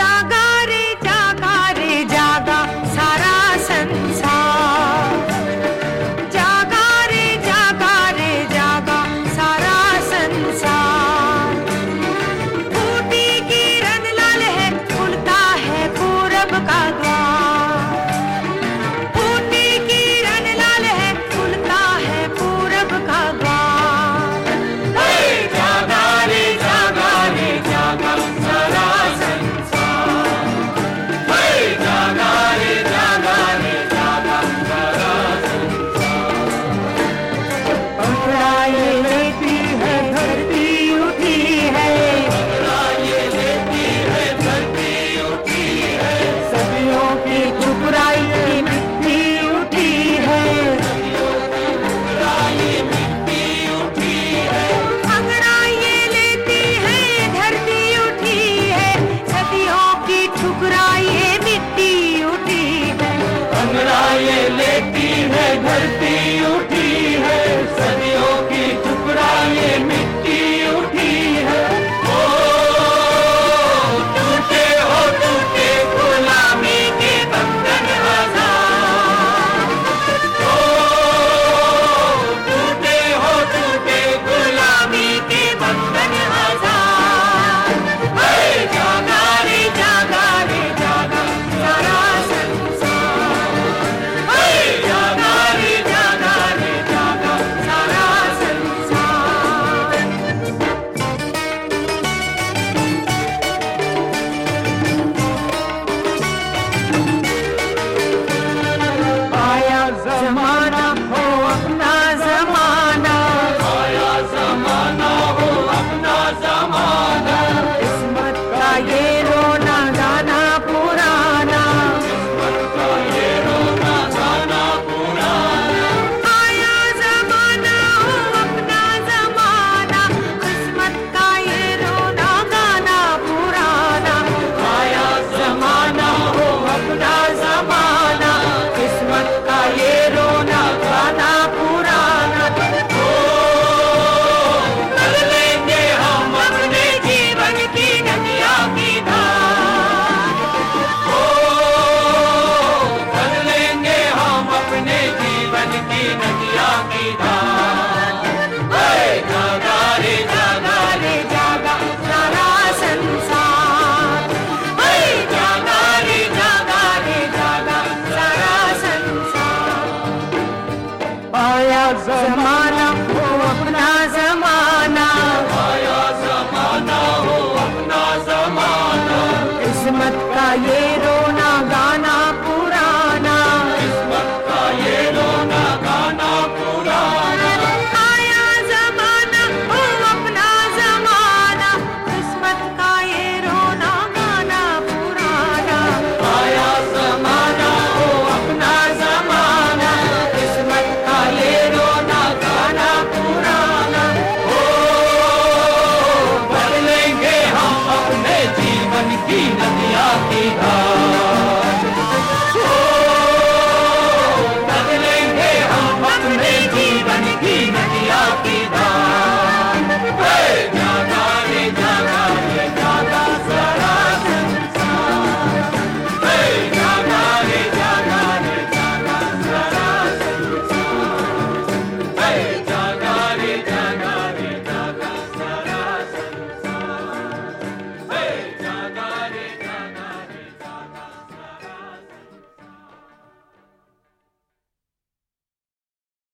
जागा रे जागा रे, जागा सारा संसार। जागा रे जागा रे, जागा सारा संसार। बूटी की रन लाल है, खुलता है पूरब का द्वार। जमाना हो अपना जमाना। आया जमाना हो अपना जमाना। किस्मत का ये आया जमाना हो अपना जमाना। आया जमाना हो अपना जमाना। किस्मत का ये